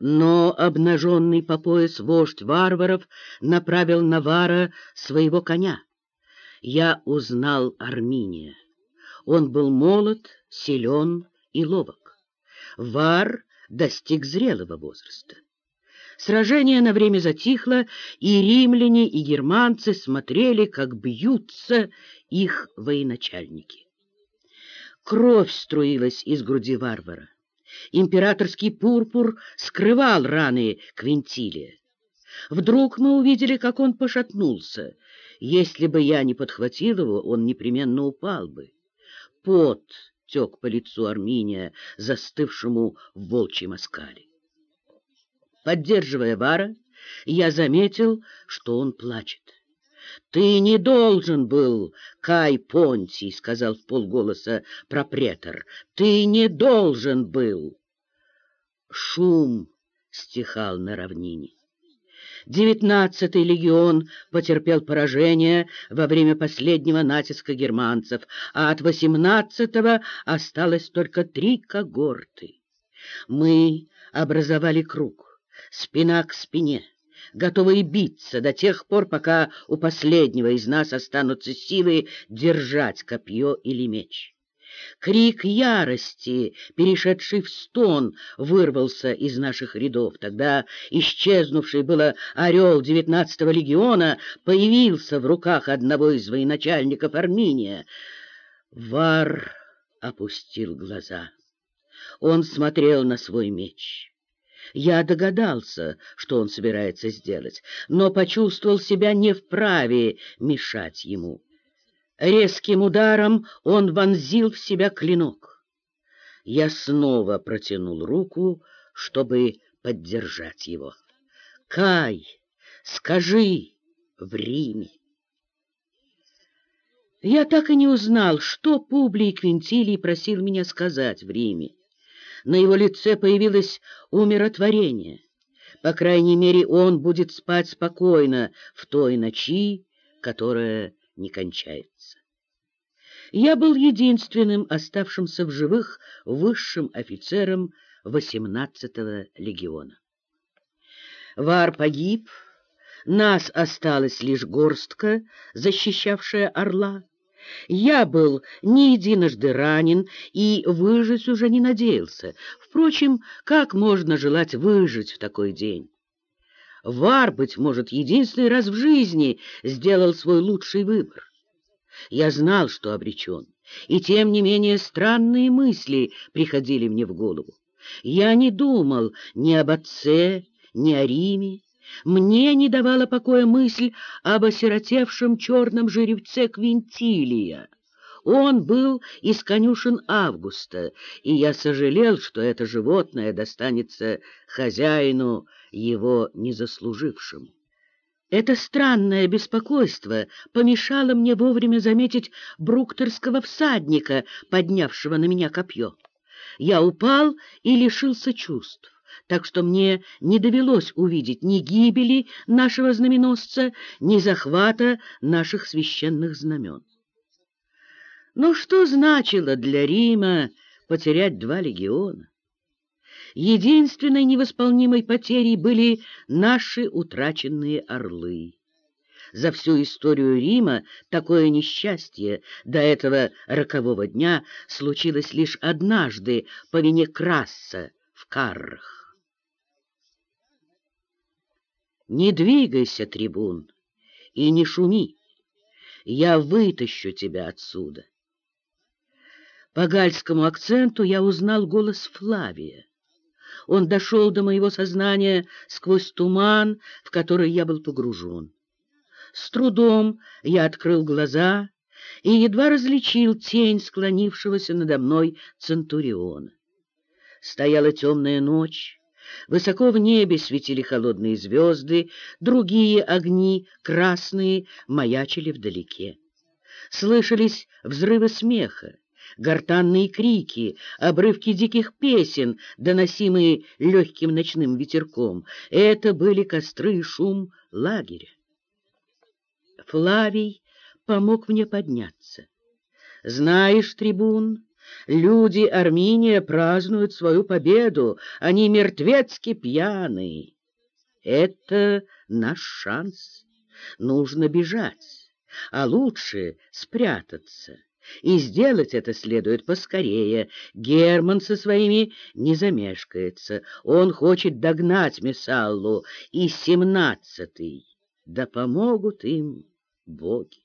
Но обнаженный по пояс вождь варваров направил на Вара своего коня. Я узнал Арминия. Он был молод, силен и ловок. Вар достиг зрелого возраста. Сражение на время затихло, и римляне, и германцы смотрели, как бьются их военачальники. Кровь струилась из груди варвара. Императорский пурпур скрывал раны Квинтилия. Вдруг мы увидели, как он пошатнулся. Если бы я не подхватил его, он непременно упал бы. Пот тек по лицу Арминия, застывшему в волчьем оскале. Поддерживая Вара, я заметил, что он плачет. «Ты не должен был, Кай Понтий», — сказал в полголоса пропретор. «Ты не должен был». Шум стихал на равнине. Девятнадцатый легион потерпел поражение во время последнего натиска германцев, а от восемнадцатого осталось только три когорты. Мы образовали круг, спина к спине готовые биться до тех пор, пока у последнего из нас останутся силы держать копье или меч. Крик ярости, перешедший в стон, вырвался из наших рядов. Тогда исчезнувший было орел девятнадцатого легиона появился в руках одного из военачальников Арминия. Вар опустил глаза. Он смотрел на свой меч. Я догадался, что он собирается сделать, но почувствовал себя не вправе мешать ему. Резким ударом он вонзил в себя клинок. Я снова протянул руку, чтобы поддержать его. «Кай, скажи в Риме!» Я так и не узнал, что Публий Квинтилий просил меня сказать в Риме на его лице появилось умиротворение. По крайней мере, он будет спать спокойно в той ночи, которая не кончается. Я был единственным оставшимся в живых высшим офицером 18-го легиона. Вар погиб, нас осталась лишь горстка, защищавшая орла. Я был не единожды ранен и выжить уже не надеялся. Впрочем, как можно желать выжить в такой день? Вар, быть может, единственный раз в жизни сделал свой лучший выбор. Я знал, что обречен, и тем не менее странные мысли приходили мне в голову. Я не думал ни об отце, ни о Риме, мне не давала покоя мысль об осиротевшем черном жеребце Квинтилия. Он был из конюшен Августа, и я сожалел, что это животное достанется хозяину, его незаслужившему. Это странное беспокойство помешало мне вовремя заметить бруктерского всадника, поднявшего на меня копье. Я упал и лишился чувств так что мне не довелось увидеть ни гибели нашего знаменосца, ни захвата наших священных знамен. Но что значило для Рима потерять два легиона? Единственной невосполнимой потерей были наши утраченные орлы. За всю историю Рима такое несчастье до этого рокового дня случилось лишь однажды по вине Краса в Каррах. Не двигайся, трибун, и не шуми. Я вытащу тебя отсюда. По гальскому акценту я узнал голос Флавия. Он дошел до моего сознания сквозь туман, в который я был погружен. С трудом я открыл глаза и едва различил тень склонившегося надо мной Центуриона. Стояла темная ночь, Высоко в небе светили холодные звезды, другие огни, красные, маячили вдалеке. Слышались взрывы смеха, гортанные крики, обрывки диких песен, доносимые легким ночным ветерком. Это были костры и шум лагеря. Флавий помог мне подняться. «Знаешь, трибун, Люди Армения празднуют свою победу, они мертвецки пьяны. Это наш шанс. Нужно бежать, а лучше спрятаться. И сделать это следует поскорее. Герман со своими не замешкается. Он хочет догнать Месаллу и семнадцатый. Да помогут им боги.